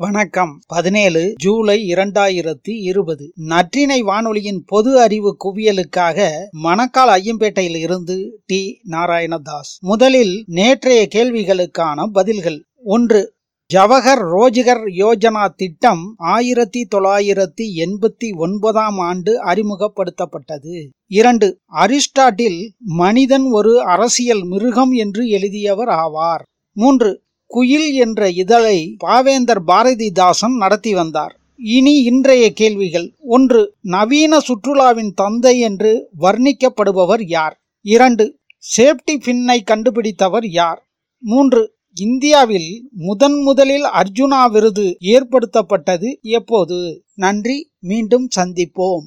வணக்கம். பதினேழு ஜூலை இரண்டாயிரத்தி இருபது. நற்றினை வானொலியின் பொது அறிவு குவியலுக்காக மணக்கால் ஐயம்பேட்டையில் இருந்து டி. நாராயணதாஸ். முதலில் நேற்றைய கேள்விகளுக்கான பதில்கள். ஒன்று ஜவஹர் ரோஜ்கர் யோஜனா திட்டம் ஆயிரத்தி தொள்ளாயிரத்தி எண்பத்தி ஒன்பதாம் ஆண்டு அறிமுகப்படுத்தப்பட்டது. இரண்டு அரிஸ்டாட்டில் மனிதன் ஒரு அரசியல் மிருகம் என்று எழுதியவர் ஆவார். மூன்று குயில் என்ற இதழை பாவேந்தர் பாரதிதாசன் நடத்தி வந்தார். இனி இன்றைய கேள்விகள். ஒன்று நவீன சுற்றுலாவின் தந்தை என்று வர்ணிக்கப்படுபவர் யார்? இரண்டு சேஃப்டி பின்னை கண்டுபிடித்தவர் யார்? மூன்று இந்தியாவில் முதன் முதலில் அர்ஜுனா விருது ஏற்படுத்தப்பட்டது எப்போது? நன்றி மீண்டும் சந்திப்போம்.